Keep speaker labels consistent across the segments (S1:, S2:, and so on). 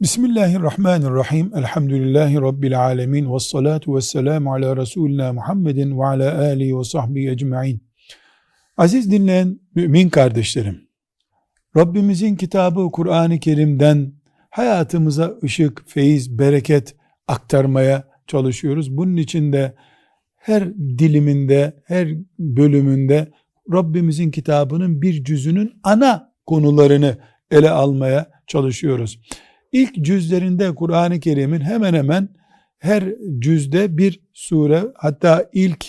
S1: Bismillahirrahmanirrahim. Elhamdülillahi Rabbil alemin. Ve salatu ve selamu ala Resulina Muhammedin ve ala alihi ve sahbihi ecma'in. Aziz dinleyen mümin kardeşlerim, Rabbimizin kitabı Kur'an-ı Kerim'den hayatımıza ışık, feyiz, bereket aktarmaya çalışıyoruz. Bunun için de her diliminde, her bölümünde Rabbimizin kitabının bir cüzünün ana konularını ele almaya çalışıyoruz. İlk cüzlerinde Kur'an-ı Kerim'in hemen hemen her cüzde bir sure hatta ilk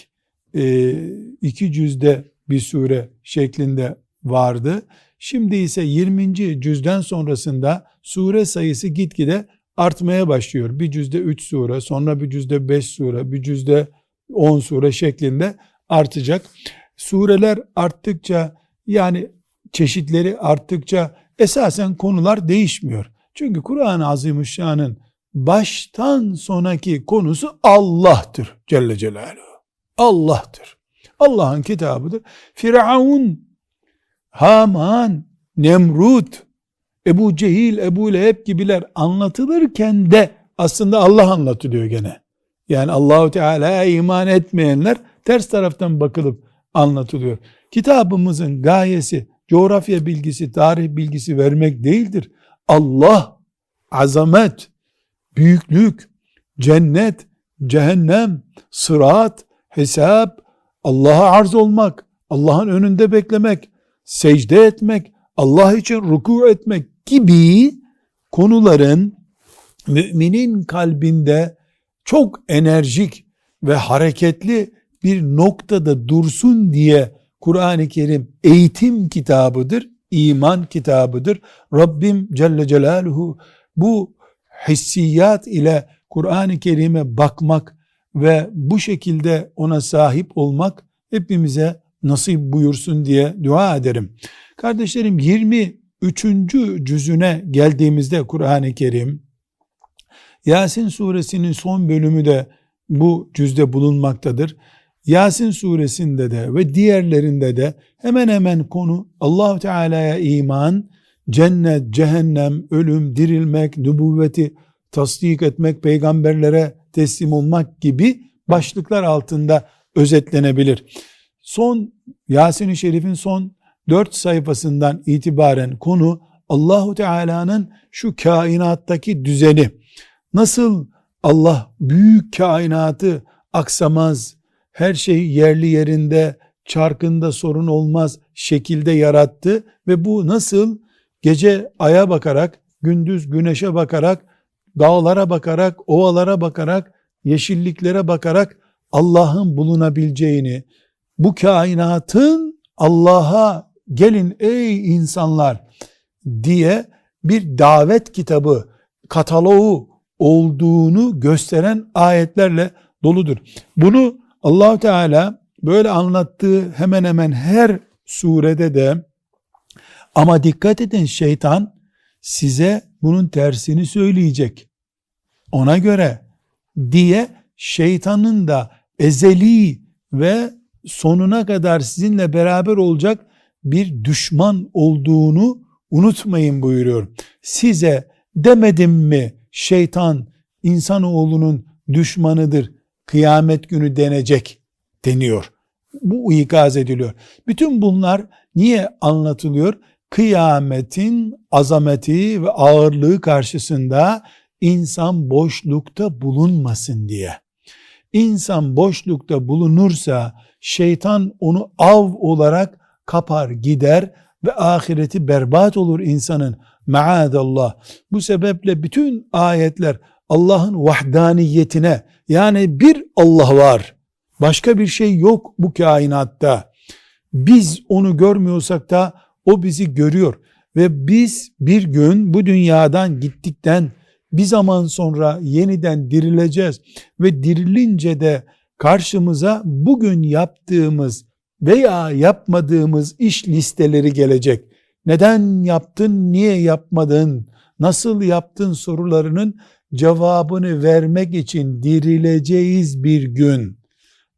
S1: e, iki cüzde bir sure şeklinde vardı. Şimdi ise 20. cüzden sonrasında sure sayısı gitgide artmaya başlıyor. Bir cüzde 3 sure, sonra bir cüzde 5 sure, bir cüzde 10 sure şeklinde artacak. Sureler arttıkça yani çeşitleri arttıkça esasen konular değişmiyor. Çünkü Kur'an-ı Azimüşşan'ın baştan sonaki konusu Allah'tır Celle Celaluhu. Allah'tır. Allah'ın kitabıdır. Firavun, Haman, Nemrut, Ebu Cehil, Ebu Leheb gibiler anlatılırken de aslında Allah anlatılıyor gene. Yani Allahu Teala'ya iman etmeyenler ters taraftan bakılıp anlatılıyor. Kitabımızın gayesi coğrafya bilgisi, tarih bilgisi vermek değildir. Allah, azamet, büyüklük, cennet, cehennem, sırat, hesap, Allah'a arz olmak, Allah'ın önünde beklemek, secde etmek, Allah için ruku etmek gibi konuların müminin kalbinde çok enerjik ve hareketli bir noktada dursun diye Kur'an-ı Kerim eğitim kitabıdır, iman kitabıdır. Rabbim Celle Celaluhu bu hissiyat ile Kur'an-ı Kerim'e bakmak ve bu şekilde ona sahip olmak hepimize nasip buyursun diye dua ederim. Kardeşlerim 23. cüzüne geldiğimizde Kur'an-ı Kerim Yasin suresinin son bölümü de bu cüzde bulunmaktadır. Yasin suresinde de ve diğerlerinde de hemen hemen konu allah Teala'ya iman, cennet, cehennem, ölüm, dirilmek, nübüvveti tasdik etmek, peygamberlere teslim olmak gibi başlıklar altında özetlenebilir. Son Yasin-i Şerif'in son dört sayfasından itibaren konu Allahu Teala'nın şu kainattaki düzeni. Nasıl Allah büyük kainatı aksamaz, her şey yerli yerinde, çarkında sorun olmaz şekilde yarattı ve bu nasıl gece aya bakarak, gündüz güneşe bakarak, dağlara bakarak, ovalara bakarak, yeşilliklere bakarak Allah'ın bulunabileceğini, bu kainatın Allah'a gelin ey insanlar diye bir davet kitabı, kataloğu olduğunu gösteren ayetlerle doludur. Bunu allah Teala böyle anlattığı hemen hemen her surede de ama dikkat edin şeytan size bunun tersini söyleyecek. Ona göre diye şeytanın da ezeli ve sonuna kadar sizinle beraber olacak bir düşman olduğunu unutmayın buyuruyor. Size demedim mi şeytan insanoğlunun düşmanıdır, kıyamet günü denecek deniyor. Bu ikaz ediliyor. Bütün bunlar niye anlatılıyor? Kıyametin azameti ve ağırlığı karşısında insan boşlukta bulunmasın diye. İnsan boşlukta bulunursa şeytan onu av olarak kapar gider ve ahireti berbat olur insanın. Maadallah. Bu sebeple bütün ayetler Allah'ın vahdaniyetine yani bir Allah var. Başka bir şey yok bu kainatta. Biz onu görmüyorsak da o bizi görüyor. Ve biz bir gün bu dünyadan gittikten bir zaman sonra yeniden dirileceğiz. Ve dirilince de karşımıza bugün yaptığımız veya yapmadığımız iş listeleri gelecek. Neden yaptın, niye yapmadın, nasıl yaptın sorularının cevabını vermek için dirileceğiz bir gün.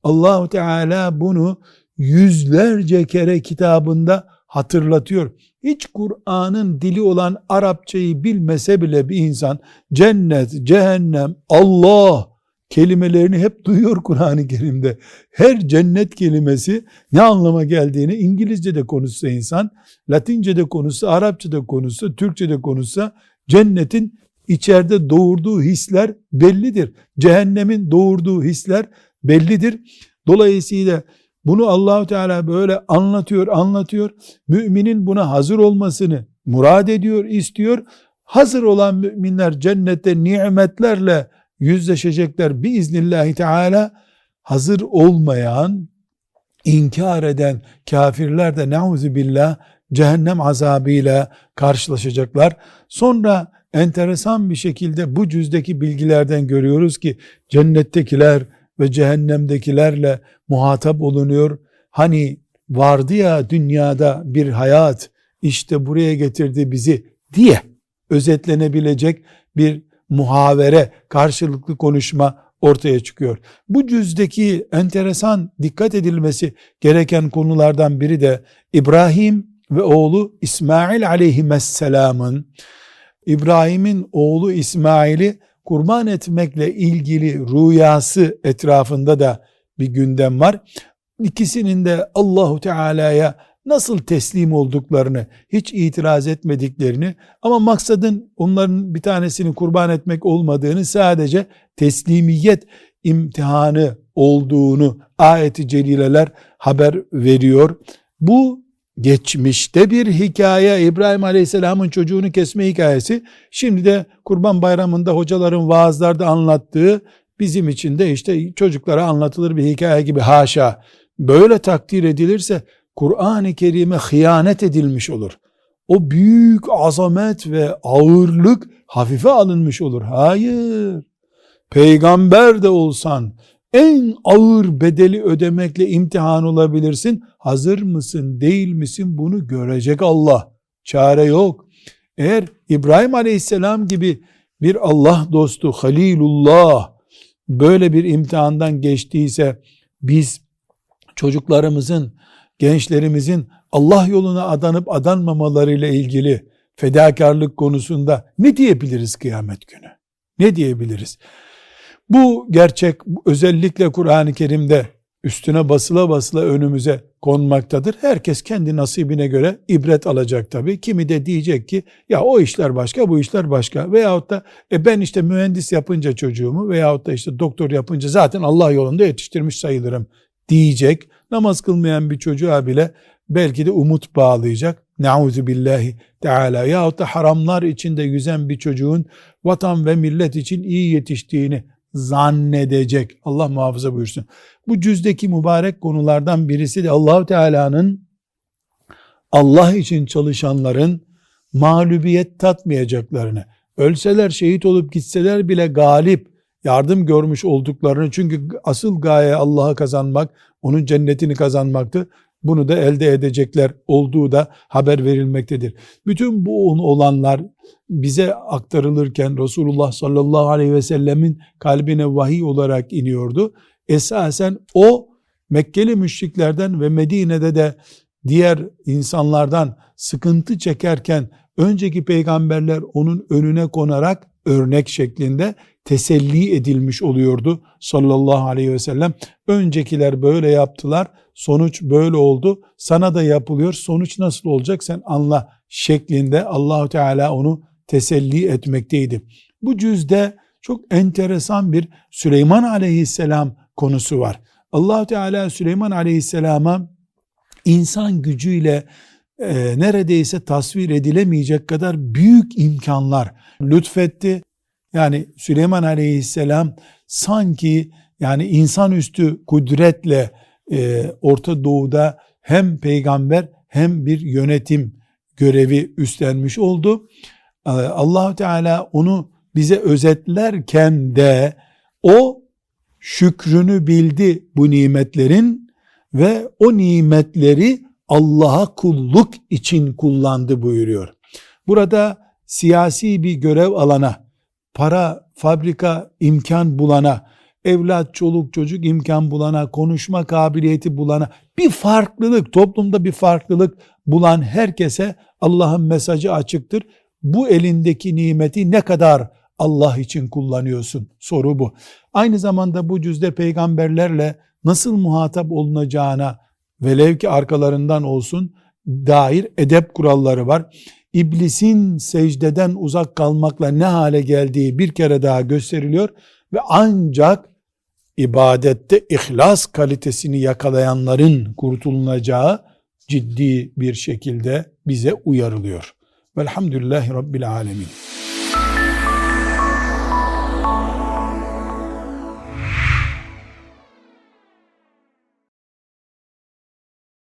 S1: Allahu Teala bunu yüzlerce kere kitabında hatırlatıyor. hiç Kur'an'ın dili olan Arapçayı bilmese bile bir insan cennet, cehennem, Allah kelimelerini hep duyuyor Kur'an-ı Kerim'de. Her cennet kelimesi ne anlama geldiğini İngilizce'de konuşsa insan, Latince'de konuşsa, Arapça'da konuşsa, Türkçe'de konuşsa cennetin içeride doğurduğu hisler bellidir. Cehennemin doğurduğu hisler bellidir. Dolayısıyla bunu Allahu Teala böyle anlatıyor, anlatıyor. Müminin buna hazır olmasını murad ediyor, istiyor. Hazır olan müminler cennette nimetlerle yüzleşecekler biiznillahü teala. Hazır olmayan, inkar eden kafirler de neuzu billah cehennem azabıyla karşılaşacaklar. Sonra enteresan bir şekilde bu cüzdeki bilgilerden görüyoruz ki cennettekiler ve cehennemdekilerle muhatap olunuyor. Hani vardı ya dünyada bir hayat işte buraya getirdi bizi diye özetlenebilecek bir muhavere, karşılıklı konuşma ortaya çıkıyor. Bu cüzdeki enteresan dikkat edilmesi gereken konulardan biri de İbrahim ve oğlu İsmail aleyhisselamın İbrahim'in oğlu İsmail'i kurban etmekle ilgili rüyası etrafında da bir gündem var. İkisinin de Allahu Teala'ya nasıl teslim olduklarını, hiç itiraz etmediklerini ama maksadın onların bir tanesini kurban etmek olmadığını sadece teslimiyet imtihanı olduğunu ayeti celileler haber veriyor. Bu geçmişte bir hikaye İbrahim Aleyhisselam'ın çocuğunu kesme hikayesi şimdi de Kurban Bayramı'nda hocaların vaazlarda anlattığı bizim için de işte çocuklara anlatılır bir hikaye gibi haşa böyle takdir edilirse Kur'an-ı Kerim'e hıyanet edilmiş olur. O büyük azamet ve ağırlık hafife alınmış olur. Hayır. Peygamber de olsan en ağır bedeli ödemekle imtihan olabilirsin. Hazır mısın değil misin bunu görecek Allah. Çare yok. Eğer İbrahim Aleyhisselam gibi bir Allah dostu Halilullah böyle bir imtihandan geçtiyse biz çocuklarımızın, gençlerimizin Allah yoluna adanıp adanmamalarıyla ilgili fedakarlık konusunda ne diyebiliriz kıyamet günü? Ne diyebiliriz? Bu gerçek özellikle Kur'an-ı Kerim'de üstüne basıla basıla önümüze konmaktadır. Herkes kendi nasibine göre ibret alacak tabii. Kimi de diyecek ki ya o işler başka bu işler başka veyahut da e ben işte mühendis yapınca çocuğumu veyahut da işte doktor yapınca zaten Allah yolunda yetiştirmiş sayılırım diyecek. Namaz kılmayan bir çocuğa bile belki de umut bağlayacak. Nauzu billahi teala yahut da haramlar içinde yüzen bir çocuğun vatan ve millet için iyi yetiştiğini zannedecek. Allah muhafaza buyursun. Bu cüzdeki mübarek konulardan birisi de Allahu Teala'nın Allah için çalışanların mağlubiyet tatmayacaklarını, ölseler şehit olup gitseler bile galip yardım görmüş olduklarını çünkü asıl gaye Allah'a kazanmak, onun cennetini kazanmaktı. Bunu da elde edecekler olduğu da haber verilmektedir. Bütün bu olanlar bize aktarılırken Resulullah sallallahu aleyhi ve sellemin kalbine vahiy olarak iniyordu. Esasen o Mekkeli müşriklerden ve Medine'de de diğer insanlardan sıkıntı çekerken önceki peygamberler onun önüne konarak örnek şeklinde teselli edilmiş oluyordu sallallahu aleyhi ve sellem. Öncekiler böyle yaptılar, sonuç böyle oldu. Sana da yapılıyor, sonuç nasıl olacak sen anla şeklinde Allahu Teala onu teselli etmekteydi. Bu cüzde çok enteresan bir Süleyman aleyhisselam konusu var. allah Teala Süleyman aleyhisselama insan gücüyle e, neredeyse tasvir edilemeyecek kadar büyük imkanlar lütfetti. Yani Süleyman aleyhisselam sanki yani insanüstü kudretle e, Orta Doğu'da hem peygamber hem bir yönetim görevi üstlenmiş oldu. Ee, allah Teala onu bize özetlerken de o şükrünü bildi bu nimetlerin ve o nimetleri Allah'a kulluk için kullandı buyuruyor. Burada siyasi bir görev alana, para, fabrika, imkan bulana, evlat, çoluk, çocuk imkan bulana, konuşma kabiliyeti bulana, bir farklılık, toplumda bir farklılık bulan herkese Allah'ın mesajı açıktır. Bu elindeki nimeti ne kadar Allah için kullanıyorsun? Soru bu. Aynı zamanda bu cüzde peygamberlerle nasıl muhatap olunacağına velev ki arkalarından olsun dair edep kuralları var. İblisin secdeden uzak kalmakla ne hale geldiği bir kere daha gösteriliyor ve ancak ibadette ihlas kalitesini yakalayanların kurtulunacağı ciddi bir şekilde bize uyarılıyor. Velhamdülillahi Rabbil Alemin.